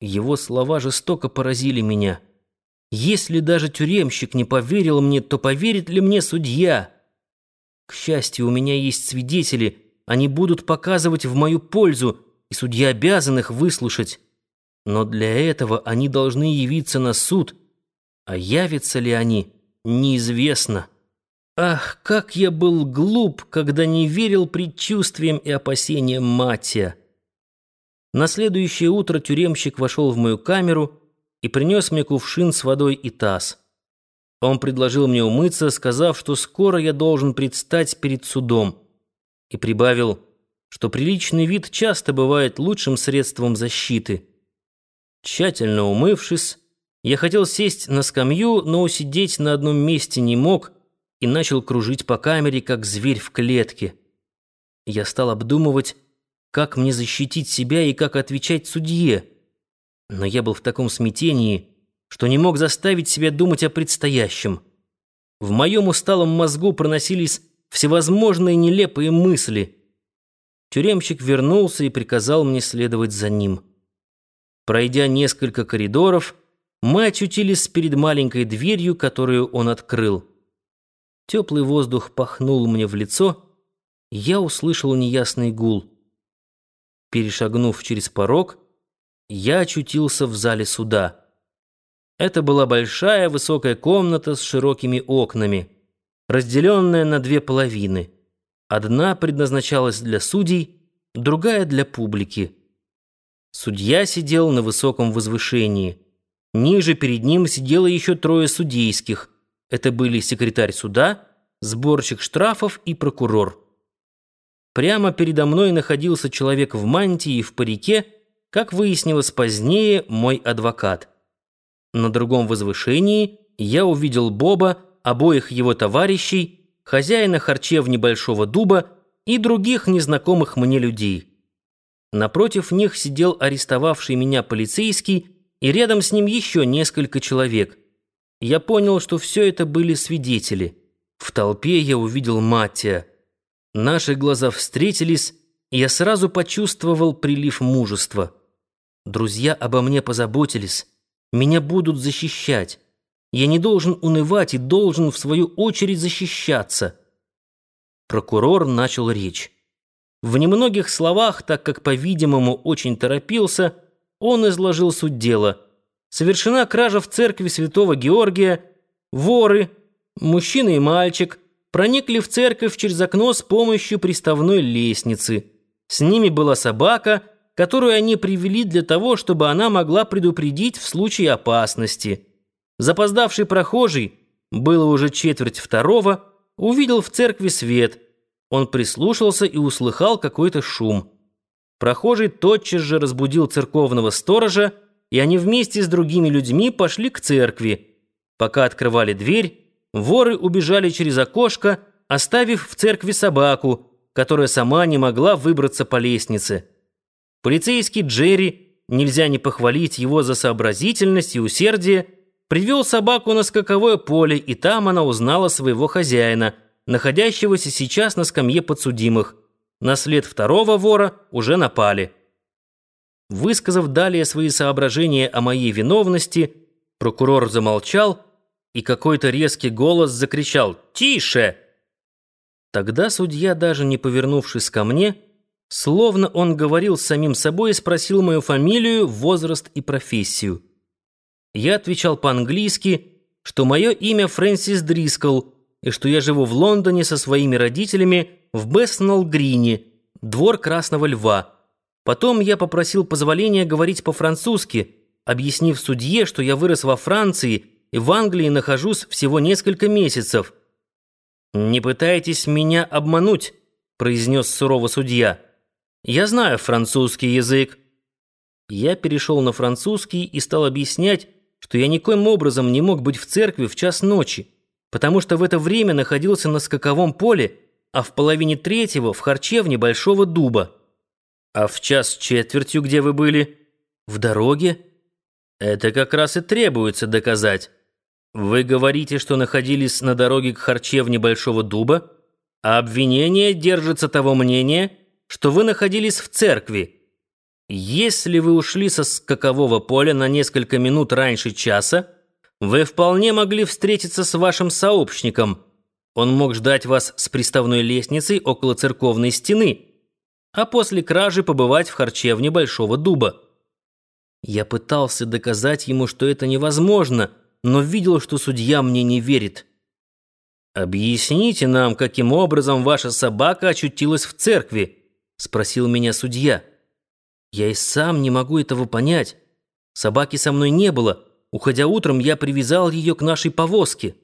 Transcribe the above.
Его слова жестоко поразили меня. Если даже тюремщик не поверил мне, то поверит ли мне судья? К счастью, у меня есть свидетели, они будут показывать в мою пользу, и судья обязан их выслушать. Но для этого они должны явиться на суд, а явятся ли они, неизвестно. Ах, как я был глуп, когда не верил предчувствиям и опасениям Матия. На следующее утро тюремщик вошел в мою камеру и принес мне кувшин с водой и таз. Он предложил мне умыться, сказав, что скоро я должен предстать перед судом, и прибавил, что приличный вид часто бывает лучшим средством защиты. Тщательно умывшись, я хотел сесть на скамью, но усидеть на одном месте не мог и начал кружить по камере, как зверь в клетке. Я стал обдумывать, как мне защитить себя и как отвечать судье. Но я был в таком смятении, что не мог заставить себя думать о предстоящем. В моем усталом мозгу проносились всевозможные нелепые мысли. Тюремщик вернулся и приказал мне следовать за ним. Пройдя несколько коридоров, мы очутились перед маленькой дверью, которую он открыл. Теплый воздух пахнул мне в лицо, я услышал неясный гул. Перешагнув через порог, я очутился в зале суда. Это была большая высокая комната с широкими окнами, разделенная на две половины. Одна предназначалась для судей, другая для публики. Судья сидел на высоком возвышении. Ниже перед ним сидело еще трое судейских. Это были секретарь суда, сборщик штрафов и прокурор. Прямо передо мной находился человек в мантии и в парике, как выяснилось позднее, мой адвокат. На другом возвышении я увидел Боба, обоих его товарищей, хозяина харчевни Большого Дуба и других незнакомых мне людей. Напротив них сидел арестовавший меня полицейский, и рядом с ним еще несколько человек. Я понял, что все это были свидетели. В толпе я увидел Маттия. Наши глаза встретились, и я сразу почувствовал прилив мужества. Друзья обо мне позаботились, меня будут защищать. Я не должен унывать и должен, в свою очередь, защищаться. Прокурор начал речь. В немногих словах, так как, по-видимому, очень торопился, он изложил суть дела. Совершена кража в церкви святого Георгия, воры, мужчина и мальчик – проникли в церковь через окно с помощью приставной лестницы. С ними была собака, которую они привели для того, чтобы она могла предупредить в случае опасности. Запоздавший прохожий, было уже четверть второго, увидел в церкви свет. Он прислушался и услыхал какой-то шум. Прохожий тотчас же разбудил церковного сторожа, и они вместе с другими людьми пошли к церкви. Пока открывали дверь, воры убежали через окошко, оставив в церкви собаку, которая сама не могла выбраться по лестнице. Полицейский Джерри, нельзя не похвалить его за сообразительность и усердие, привел собаку на скаковое поле, и там она узнала своего хозяина, находящегося сейчас на скамье подсудимых. На след второго вора уже напали. Высказав далее свои соображения о моей виновности, прокурор замолчал, и какой-то резкий голос закричал «Тише!». Тогда судья, даже не повернувшись ко мне, словно он говорил с самим собой, спросил мою фамилию, возраст и профессию. Я отвечал по-английски, что мое имя Фрэнсис Дрискл и что я живу в Лондоне со своими родителями в Беснелл-Грине, двор Красного Льва. Потом я попросил позволения говорить по-французски, объяснив судье, что я вырос во Франции и в Англии нахожусь всего несколько месяцев. «Не пытайтесь меня обмануть», — произнес сурово судья. «Я знаю французский язык». Я перешел на французский и стал объяснять, что я никоим образом не мог быть в церкви в час ночи, потому что в это время находился на скаковом поле, а в половине третьего в харчевне Большого Дуба. «А в час четвертью где вы были?» «В дороге». «Это как раз и требуется доказать». Вы говорите, что находились на дороге к харчевне Большого Дуба, а обвинение держится того мнения, что вы находились в церкви. Если вы ушли со скакового поля на несколько минут раньше часа, вы вполне могли встретиться с вашим сообщником. Он мог ждать вас с приставной лестницей около церковной стены, а после кражи побывать в харчевне Большого Дуба. Я пытался доказать ему, что это невозможно, но видел, что судья мне не верит. «Объясните нам, каким образом ваша собака очутилась в церкви?» — спросил меня судья. Я и сам не могу этого понять. Собаки со мной не было. Уходя утром, я привязал ее к нашей повозке.